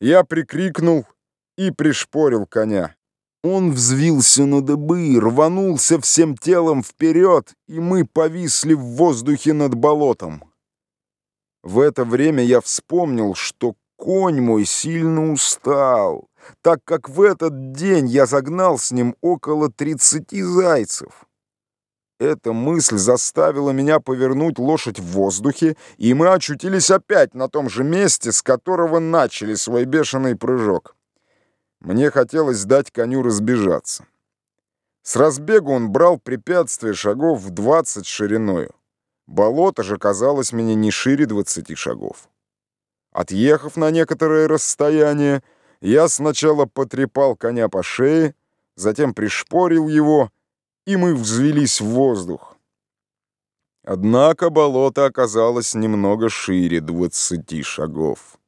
Я прикрикнул и пришпорил коня. Он взвился на дыбы, рванулся всем телом вперед, и мы повисли в воздухе над болотом. В это время я вспомнил, что конь мой сильно устал, так как в этот день я загнал с ним около тридцати зайцев. Эта мысль заставила меня повернуть лошадь в воздухе, и мы очутились опять на том же месте, с которого начали свой бешеный прыжок. Мне хотелось дать коню разбежаться. С разбегу он брал препятствие шагов в двадцать шириною. Болото же казалось мне не шире двадцати шагов. Отъехав на некоторое расстояние, я сначала потрепал коня по шее, затем пришпорил его, и мы взвелись в воздух. Однако болото оказалось немного шире двадцати шагов.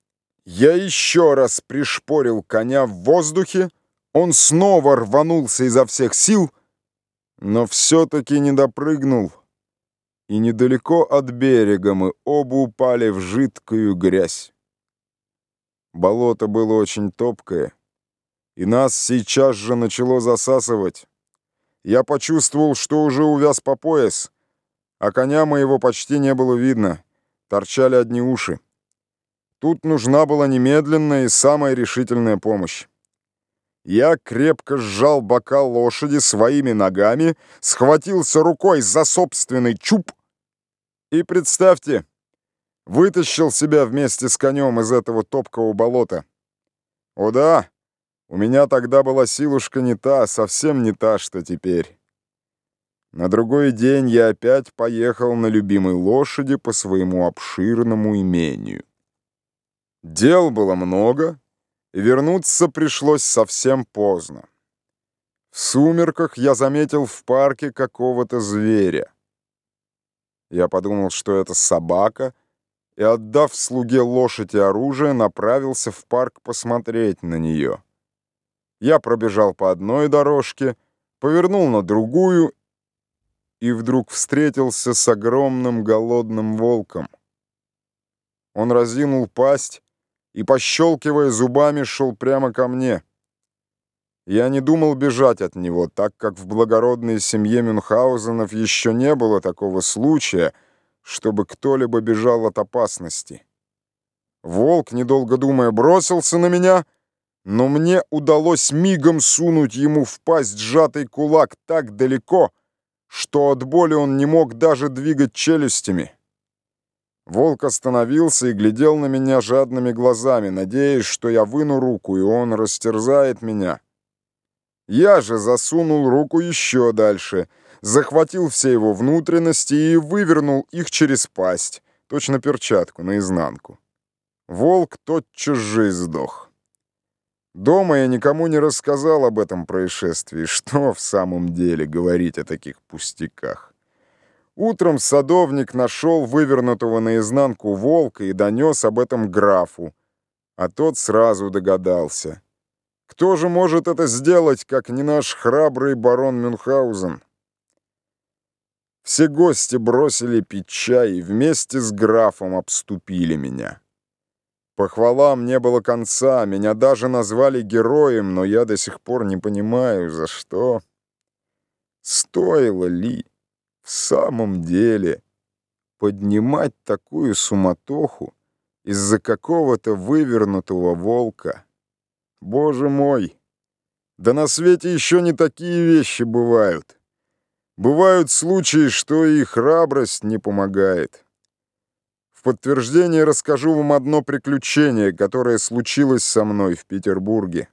Я еще раз пришпорил коня в воздухе, он снова рванулся изо всех сил, но все-таки не допрыгнул, и недалеко от берега мы оба упали в жидкую грязь. Болото было очень топкое, и нас сейчас же начало засасывать. Я почувствовал, что уже увяз по пояс, а коня моего почти не было видно, торчали одни уши. Тут нужна была немедленная и самая решительная помощь. Я крепко сжал бока лошади своими ногами, схватился рукой за собственный чуб и, представьте, вытащил себя вместе с конем из этого топкого болота. О да, у меня тогда была силушка не та, совсем не та, что теперь. На другой день я опять поехал на любимой лошади по своему обширному имению. Дел было много, и вернуться пришлось совсем поздно. В сумерках я заметил в парке какого-то зверя. Я подумал, что это собака, и, отдав слуге лошадь и оружие, направился в парк посмотреть на нее. Я пробежал по одной дорожке, повернул на другую и вдруг встретился с огромным голодным волком. Он разинул пасть и, пощелкивая зубами, шел прямо ко мне. Я не думал бежать от него, так как в благородной семье Мюнхгаузенов еще не было такого случая, чтобы кто-либо бежал от опасности. Волк, недолго думая, бросился на меня — но мне удалось мигом сунуть ему в пасть сжатый кулак так далеко, что от боли он не мог даже двигать челюстями. Волк остановился и глядел на меня жадными глазами, надеясь, что я выну руку, и он растерзает меня. Я же засунул руку еще дальше, захватил все его внутренности и вывернул их через пасть, точно перчатку, наизнанку. Волк тотчас же сдох. Дома я никому не рассказал об этом происшествии. Что в самом деле говорить о таких пустяках? Утром садовник нашел вывернутого наизнанку волка и донес об этом графу, а тот сразу догадался. Кто же может это сделать, как не наш храбрый барон Мюнхгаузен? Все гости бросили пить чай и вместе с графом обступили меня. Похвалам не было конца, меня даже назвали героем, но я до сих пор не понимаю, за что. Стоило ли в самом деле поднимать такую суматоху из-за какого-то вывернутого волка? Боже мой! Да на свете еще не такие вещи бывают. Бывают случаи, что и храбрость не помогает. В подтверждение расскажу вам одно приключение, которое случилось со мной в Петербурге.